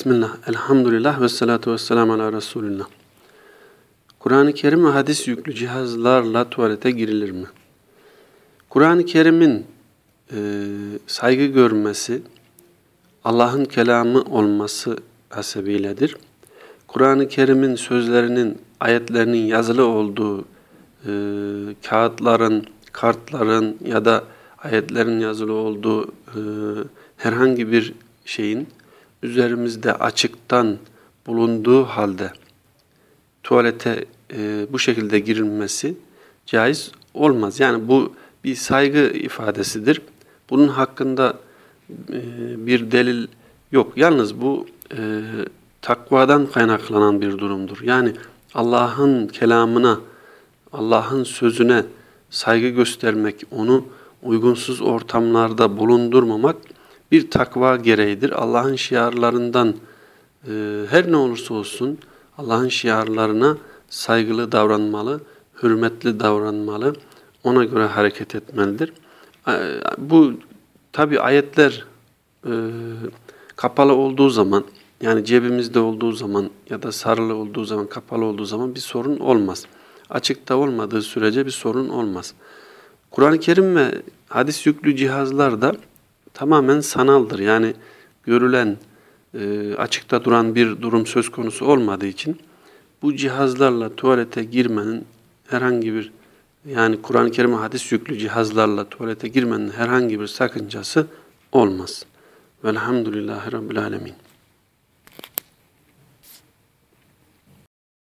Bismillah, elhamdülillah ve salatu ve selamu ala Resulillah. Kur'an-ı Kerim ve hadis yüklü cihazlarla tuvalete girilir mi? Kur'an-ı Kerim'in e, saygı görmesi, Allah'ın kelamı olması hasebiyledir. Kur'an-ı Kerim'in sözlerinin, ayetlerinin yazılı olduğu e, kağıtların, kartların ya da ayetlerin yazılı olduğu e, herhangi bir şeyin üzerimizde açıktan bulunduğu halde tuvalete e, bu şekilde girilmesi caiz olmaz. Yani bu bir saygı ifadesidir. Bunun hakkında e, bir delil yok. Yalnız bu e, takvadan kaynaklanan bir durumdur. Yani Allah'ın kelamına, Allah'ın sözüne saygı göstermek, onu uygunsuz ortamlarda bulundurmamak bir takva gereğidir. Allah'ın şiarlarından e, her ne olursa olsun Allah'ın şiarlarına saygılı davranmalı, hürmetli davranmalı, ona göre hareket etmelidir. E, bu tabi ayetler e, kapalı olduğu zaman, yani cebimizde olduğu zaman ya da sarılı olduğu zaman, kapalı olduğu zaman bir sorun olmaz. Açıkta olmadığı sürece bir sorun olmaz. Kur'an-ı Kerim ve hadis yüklü cihazlar da tamamen sanaldır. Yani görülen, e, açıkta duran bir durum söz konusu olmadığı için bu cihazlarla tuvalete girmenin herhangi bir yani Kur'an-ı Kerim hadis yüklü cihazlarla tuvalete girmenin herhangi bir sakıncası olmaz. Velhamdülillahi Rabbil Alemin.